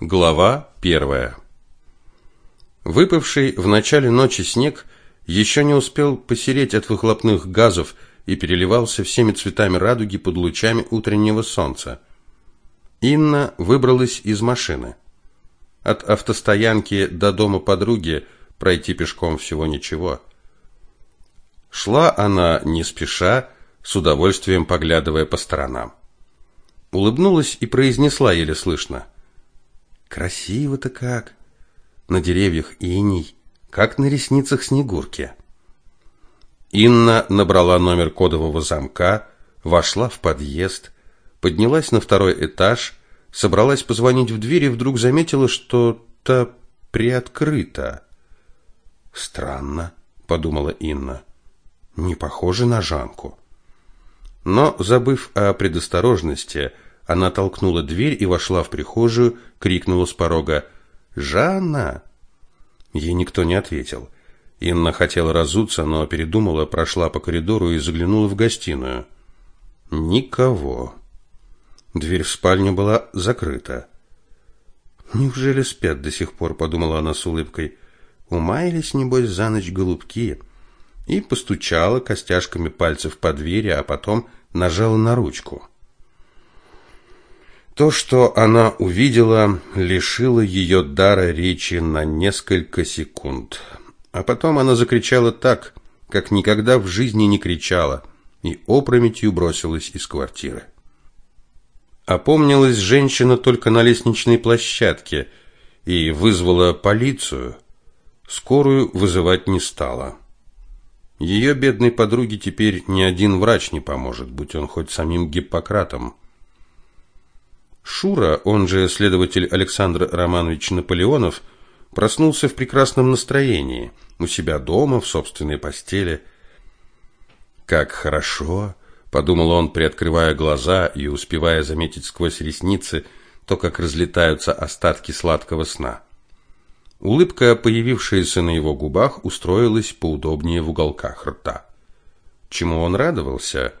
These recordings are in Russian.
Глава первая. Выпавший в начале ночи снег еще не успел посереть от выхлопных газов и переливался всеми цветами радуги под лучами утреннего солнца. Инна выбралась из машины. От автостоянки до дома подруги пройти пешком всего ничего. Шла она не спеша, с удовольствием поглядывая по сторонам. Улыбнулась и произнесла еле слышно: Красиво-то как. На деревьях иней, как на ресницах снегурки. Инна набрала номер кодового замка, вошла в подъезд, поднялась на второй этаж, собралась позвонить в дверь и вдруг заметила, что та приоткрыта. Странно, подумала Инна. Не похоже на Жанку. Но, забыв о предосторожности, она толкнула дверь и вошла в прихожую, крикнула с порога: "Жанна!" Ей никто не ответил. Инна хотела разуться, но передумала, прошла по коридору и заглянула в гостиную. Никого. Дверь в спальню была закрыта. Неужели спят до сих пор, подумала она с улыбкой. Умаялись небось за ночь голубки. И постучала костяшками пальцев по двери, а потом нажала на ручку. То, что она увидела, лишило ее дара речи на несколько секунд. А потом она закричала так, как никогда в жизни не кричала, и опрометью бросилась из квартиры. Опомнилась женщина только на лестничной площадке и вызвала полицию. Скорую вызывать не стала. Ее бедной подруге теперь ни один врач не поможет, будь он хоть самим Гиппократом. Шура, он же следователь Александр Романович Наполеонов, проснулся в прекрасном настроении, у себя дома, в собственной постели. Как хорошо, подумал он, приоткрывая глаза и успевая заметить сквозь ресницы то, как разлетаются остатки сладкого сна. Улыбка, появившаяся на его губах, устроилась поудобнее в уголках рта. Чему он радовался?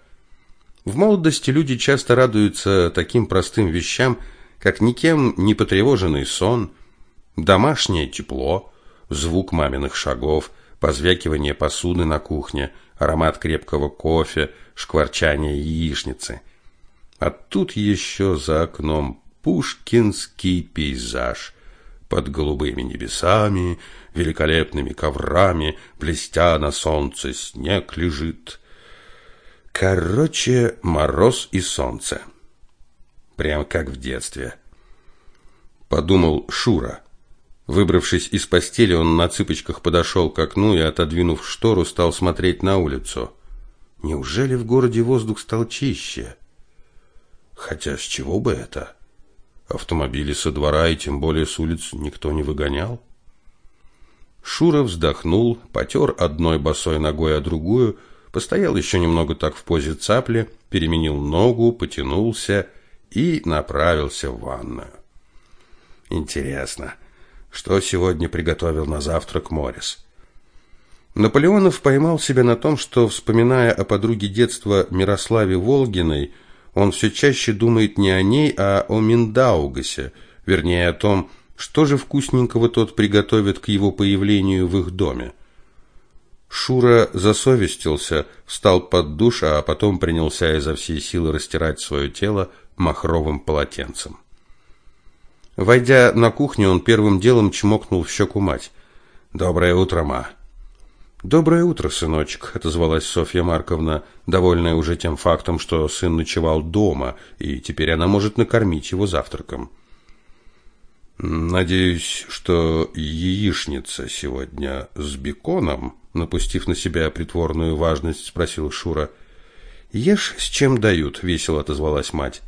В молодости люди часто радуются таким простым вещам, как никем не потревоженный сон, домашнее тепло, звук маминых шагов, позвякивание посуды на кухне, аромат крепкого кофе, шкварчание яичницы. А тут еще за окном пушкинский пейзаж под голубыми небесами, великолепными коврами, блестя на солнце, снег лежит. Короче, мороз и солнце. Прям как в детстве. Подумал Шура. Выбравшись из постели, он на цыпочках подошел к окну и, отодвинув штору, стал смотреть на улицу. Неужели в городе воздух стал чище? Хотя с чего бы это? Автомобили со двора и тем более с улиц никто не выгонял. Шура вздохнул, потер одной босой ногой, а другую – Постоял еще немного так в позе цапли, переменил ногу, потянулся и направился в ванную. Интересно, что сегодня приготовил на завтрак Морис? Наполеонов поймал себя на том, что, вспоминая о подруге детства Мирославе Волгиной, он все чаще думает не о ней, а о Миндаугасе, вернее о том, что же вкусненького тот приготовит к его появлению в их доме. Шура засовестился, встал под душ, а потом принялся изо всей силы растирать свое тело махровым полотенцем. Войдя на кухню, он первым делом чмокнул в щеку мать. «Доброе утро, ма!» «Доброе утро, сыночек», — отозвалась Софья Марковна, довольная уже тем фактом, что сын ночевал дома, и теперь она может накормить его завтраком. «Надеюсь, что яичница сегодня с беконом?» напустив на себя притворную важность, спросил Шура. Ешь, с чем дают, весело отозвалась мать.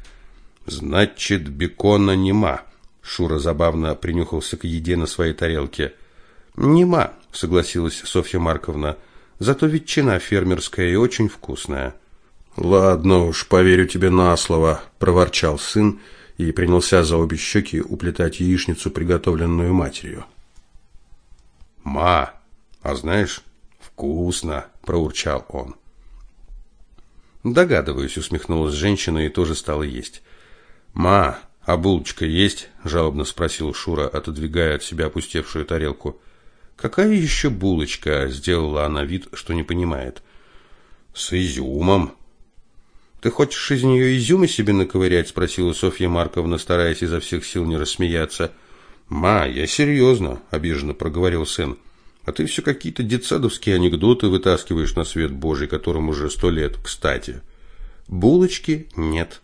Значит, бекона нема. Шура забавно принюхался к еде на своей тарелке. Нема, согласилась Софья Марковна. Зато ветчина фермерская и очень вкусная. Ладно уж, поверю тебе на слово, проворчал сын и принялся за обе щеки уплетать яичницу, приготовленную матерью. Ма, а знаешь, «Вкусно!» – проурчал он. «Догадываюсь», – усмехнулась женщина и тоже стала есть. «Ма, А булочка есть? жалобно спросил Шура, отодвигая от себя опустевшую тарелку. Какая еще булочка? сделала она вид, что не понимает. С изюмом. Ты хочешь из нее изюмы себе наковырять? спросила Софья Марковна, стараясь изо всех сил не рассмеяться. Ма, я серьезно, обиженно проговорил сын. А ты все какие-то детсадовские анекдоты вытаскиваешь на свет Божий, которым уже сто лет, кстати. Булочки нет,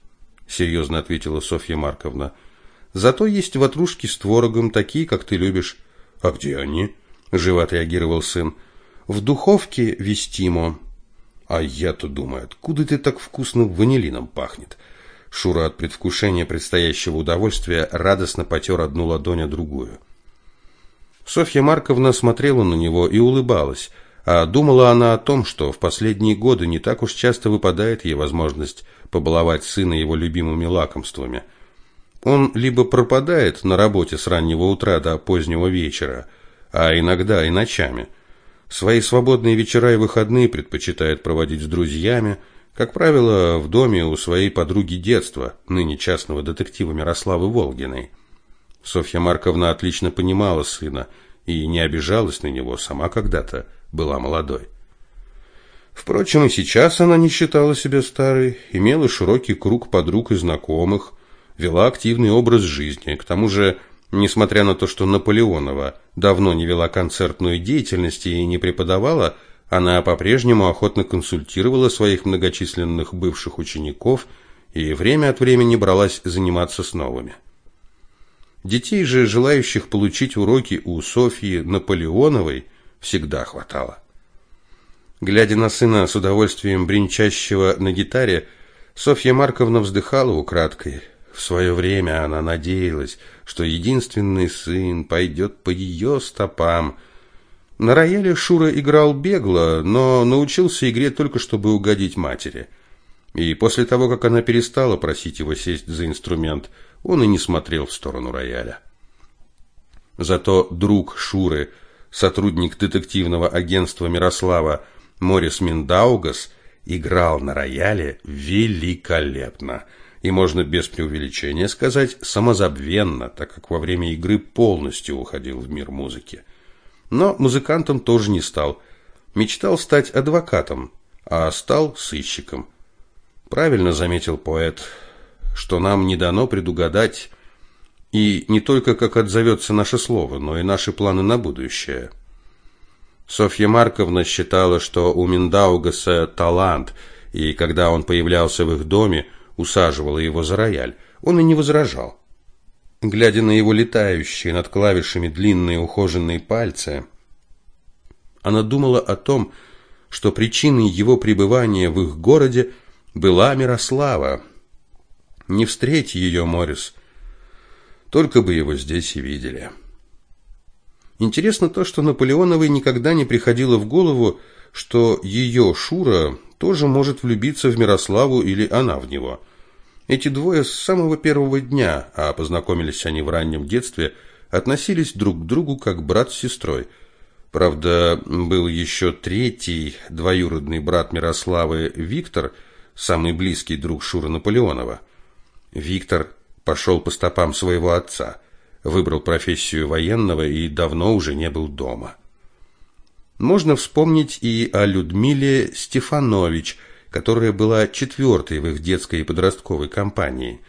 серьезно ответила Софья Марковна. Зато есть ватрушки с творогом, такие, как ты любишь. А где они? живо отреагировал сын. В духовке вестимо. А я-то думаю, откуда ты так вкусно ванилином пахнет? Шура от предвкушения предстоящего удовольствия радостно потер одну ладонь о другую. Софья Марковна смотрела на него и улыбалась, а думала она о том, что в последние годы не так уж часто выпадает ей возможность побаловать сына его любимыми лакомствами. Он либо пропадает на работе с раннего утра до позднего вечера, а иногда и ночами. Свои свободные вечера и выходные предпочитает проводить с друзьями, как правило, в доме у своей подруги детства, ныне частного детектива Мирославы Волгиной. Софья Марковна отлично понимала сына и не обижалась на него, сама когда-то была молодой. Впрочем, и сейчас она не считала себя старой, имела широкий круг подруг и знакомых, вела активный образ жизни. К тому же, несмотря на то, что Наполеонова давно не вела концертную деятельность и не преподавала, она по-прежнему охотно консультировала своих многочисленных бывших учеников и время от времени бралась заниматься с новыми. Детей же, желающих получить уроки у Софьи Наполеоновой, всегда хватало. Глядя на сына с удовольствием бренчащего на гитаре, Софья Марковна вздыхала украдкой. В свое время она надеялась, что единственный сын пойдет по ее стопам. На рояле Шура играл бегло, но научился игре только чтобы угодить матери. И после того, как она перестала просить его сесть за инструмент – он и не смотрел в сторону рояля. Зато друг Шуры, сотрудник детективного агентства Мирослава Морис Миндаугас, играл на рояле великолепно. И можно без преувеличения сказать самозабвенно, так как во время игры полностью уходил в мир музыки. Но музыкантом тоже не стал. Мечтал стать адвокатом, а стал сыщиком. Правильно заметил поэт что нам не дано предугадать и не только как отзовется наше слово, но и наши планы на будущее. Софья Марковна считала, что у Миндаугаса талант, и когда он появлялся в их доме, усаживала его за рояль. Он и не возражал. Глядя на его летающие над клавишами длинные ухоженные пальцы, она думала о том, что причиной его пребывания в их городе была Мирослава, не встреть ее, Морис. Только бы его здесь и видели. Интересно то, что Наполеоновой никогда не приходило в голову, что ее Шура тоже может влюбиться в Мирославу или она в него. Эти двое с самого первого дня, а познакомились они в раннем детстве, относились друг к другу как брат с сестрой. Правда, был еще третий двоюродный брат Мирославы Виктор, самый близкий друг Шура Наполеонова – Виктор пошел по стопам своего отца, выбрал профессию военного и давно уже не был дома. Можно вспомнить и о Людмиле Стефанович, которая была четвертой в их детской и подростковой компании.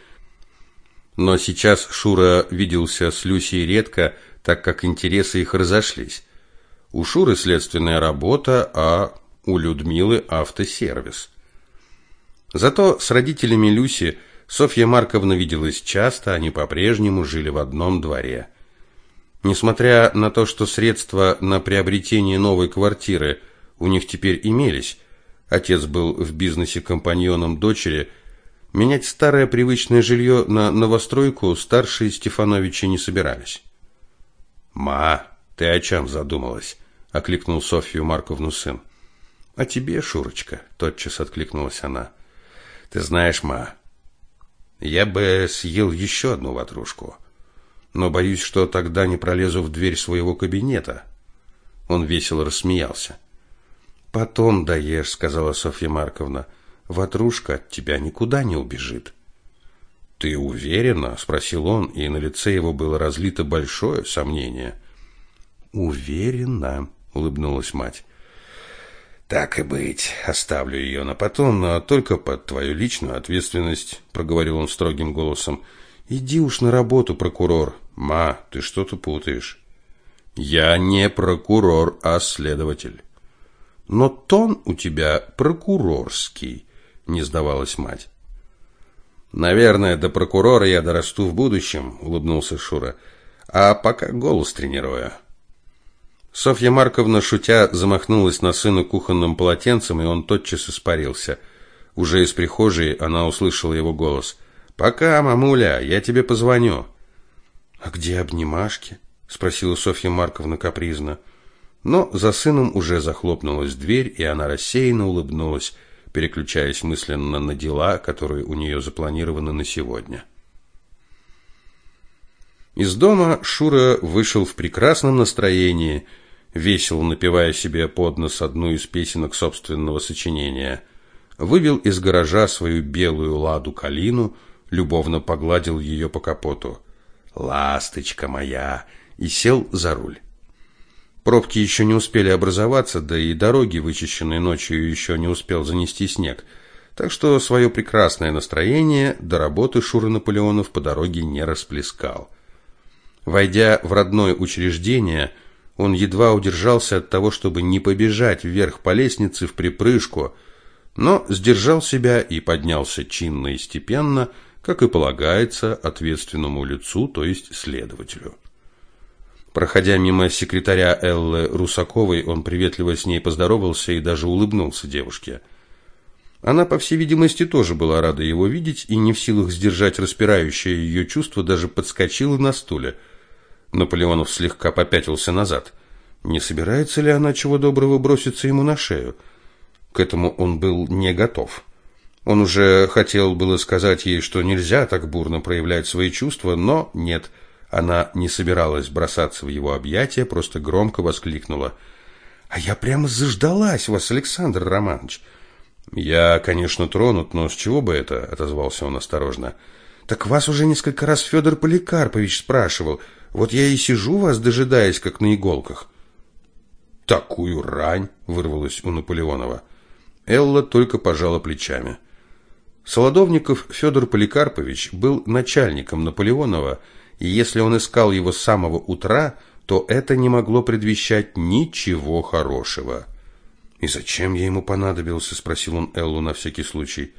Но сейчас Шура виделся с Люсей редко, так как интересы их разошлись. У Шуры следственная работа, а у Людмилы автосервис. Зато с родителями Люси Софья Марковна виделась часто, они по-прежнему жили в одном дворе. Несмотря на то, что средства на приобретение новой квартиры у них теперь имелись, отец был в бизнесе компаньоном дочери, менять старое привычное жилье на новостройку старшие Стефановичи не собирались. «Ма, ты о чем задумалась?» – окликнул Софью Марковну сын. «О тебе, Шурочка», – тотчас откликнулась она. «Ты знаешь, ма, я бы съел еще одну ватрушку, но боюсь, что тогда не пролезу в дверь своего кабинета. Он весело рассмеялся. Потом доешь, сказала Софья Марковна. Ватрушка от тебя никуда не убежит. Ты уверена? спросил он, и на лице его было разлито большое сомнение. Уверена, улыбнулась мать. Так и быть, оставлю ее на потом, но только под твою личную ответственность, проговорил он строгим голосом. Иди уж на работу, прокурор. Ма, ты что-то путаешь. Я не прокурор, а следователь. Но тон у тебя прокурорский, не сдавалась мать. Наверное, до прокурора я дорасту в будущем, улыбнулся Шура. А пока голос тренирую. Софья Марковна, шутя, замахнулась на сына кухонным полотенцем, и он тотчас испарился. Уже из прихожей она услышала его голос. «Пока, мамуля, я тебе позвоню». «А где обнимашки?» — спросила Софья Марковна капризно. Но за сыном уже захлопнулась дверь, и она рассеянно улыбнулась, переключаясь мысленно на дела, которые у нее запланированы на сегодня. Из дома Шура вышел в прекрасном настроении — весело напевая себе под нос одну из песенок собственного сочинения. Вывел из гаража свою белую ладу калину, любовно погладил ее по капоту. «Ласточка моя!» и сел за руль. Пробки еще не успели образоваться, да и дороги, вычищенные ночью, еще не успел занести снег. Так что свое прекрасное настроение до работы Шура Наполеонов по дороге не расплескал. Войдя в родное учреждение, он едва удержался от того, чтобы не побежать вверх по лестнице в припрыжку, но сдержал себя и поднялся чинно и степенно, как и полагается ответственному лицу, то есть следователю. Проходя мимо секретаря Эллы Русаковой, он приветливо с ней поздоровался и даже улыбнулся девушке. Она, по всей видимости, тоже была рада его видеть и не в силах сдержать распирающее ее чувство, даже подскочила на стуле – Наполеонов слегка попятился назад. Не собирается ли она чего доброго броситься ему на шею? К этому он был не готов. Он уже хотел было сказать ей, что нельзя так бурно проявлять свои чувства, но нет, она не собиралась бросаться в его объятия, просто громко воскликнула: "А я прямо заждалась вас, Александр Романович". "Я, конечно, тронут, но с чего бы это?" отозвался он осторожно. "Так вас уже несколько раз Федор Поликарпович спрашивал. Вот я и сижу вас, дожидаясь, как на иголках. Такую рань вырвалось у Наполеонова. Элла только пожала плечами. Солодовников Федор Поликарпович был начальником Наполеонова, и если он искал его с самого утра, то это не могло предвещать ничего хорошего. «И зачем я ему понадобился?» – спросил он Эллу на всякий случай.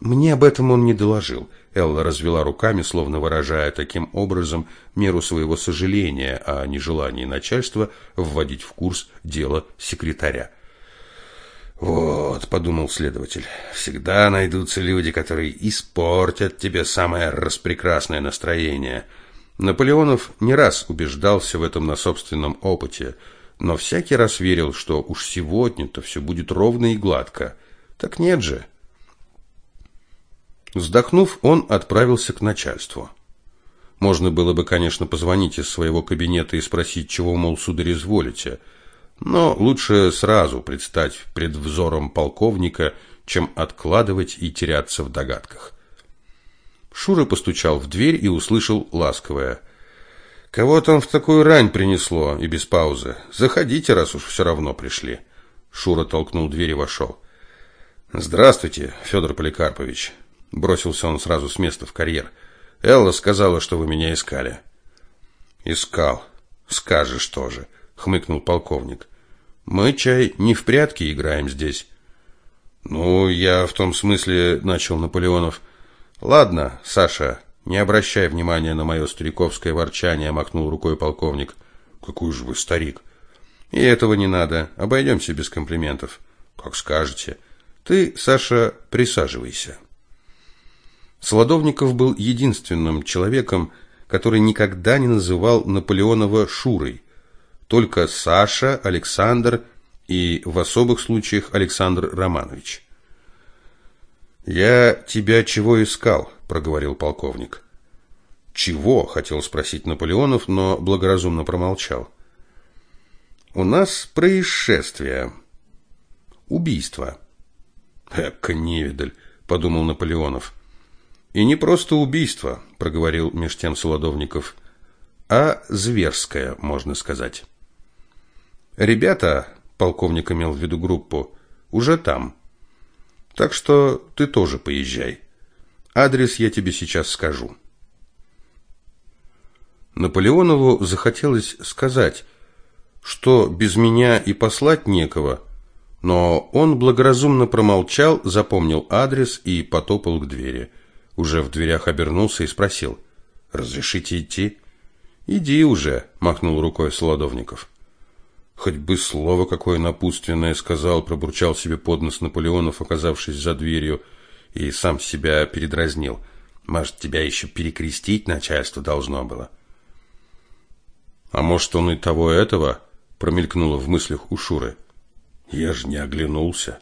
«Мне об этом он не доложил. Элла развела руками, словно выражая таким образом меру своего сожаления о нежелании начальства вводить в курс дело секретаря. Вот, подумал следователь. Всегда найдутся люди, которые испортят тебе самое распрекрасное настроение. Наполеонов не раз убеждался в этом на собственном опыте, но всякий раз верил, что уж сегодня-то все будет ровно и гладко. Так нет же. Вздохнув, он отправился к начальству. Можно было бы, конечно, позвонить из своего кабинета и спросить, чего, мол, сударь, изволите. Но лучше сразу предстать пред взором полковника, чем откладывать и теряться в догадках. Шура постучал в дверь и услышал ласковое. «Кого там в такую рань принесло?» И без паузы. «Заходите, раз уж все равно пришли». Шура толкнул дверь и вошел. «Здравствуйте, Федор Поликарпович». Бросился он сразу с места в карьер. Элла сказала, что вы меня искали. Искал. Скажешь тоже, хмыкнул полковник. Мы чай не в прятки играем здесь. Ну, я в том смысле, начал Наполеонов. Ладно, Саша, не обращай внимания на мое стариковское ворчание, махнул рукой полковник. Какой же вы старик. И этого не надо. Обойдемся без комплиментов. Как скажете. Ты, Саша, присаживайся. Солодовников был единственным человеком, который никогда не называл Наполеонова Шурой. Только Саша, Александр и в особых случаях Александр Романович. «Я тебя чего искал?» – проговорил полковник. «Чего?» – хотел спросить Наполеонов, но благоразумно промолчал. «У нас происшествие. Убийство». «Эка невидаль», – подумал Наполеонов. И не просто убийство, проговорил меж тем Солодовников, а зверское, можно сказать. Ребята, полковник имел в виду группу, уже там. Так что ты тоже поезжай. Адрес я тебе сейчас скажу. Наполеонову захотелось сказать, что без меня и послать некого, но он благоразумно промолчал, запомнил адрес и потопал к двери. Уже в дверях обернулся и спросил: "Разрешите идти?" "Иди уже", махнул рукой Солодовников. Хоть бы слово какое напутственное сказал, пробурчал себе под нос Наполеонов, оказавшись за дверью, и сам себя передразнил. Может, тебя еще перекрестить начальство должно было. А может, он и того этого промелькнуло в мыслях у Шуры. Я же не оглянулся.